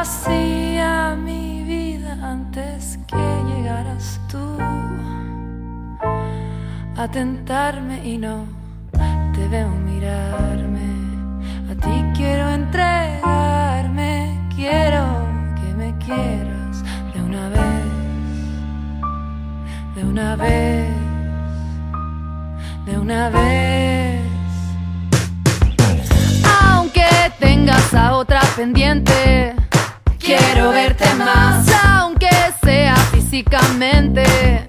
hacía mi vida antes que llegaras tú a tentarme y no te veo mirarme. A ti quiero entregarme, quiero que me quieras de una vez, de una vez, de una vez. Aunque tengas a otra pendiente, quiero verte más, aunque sea físicamente.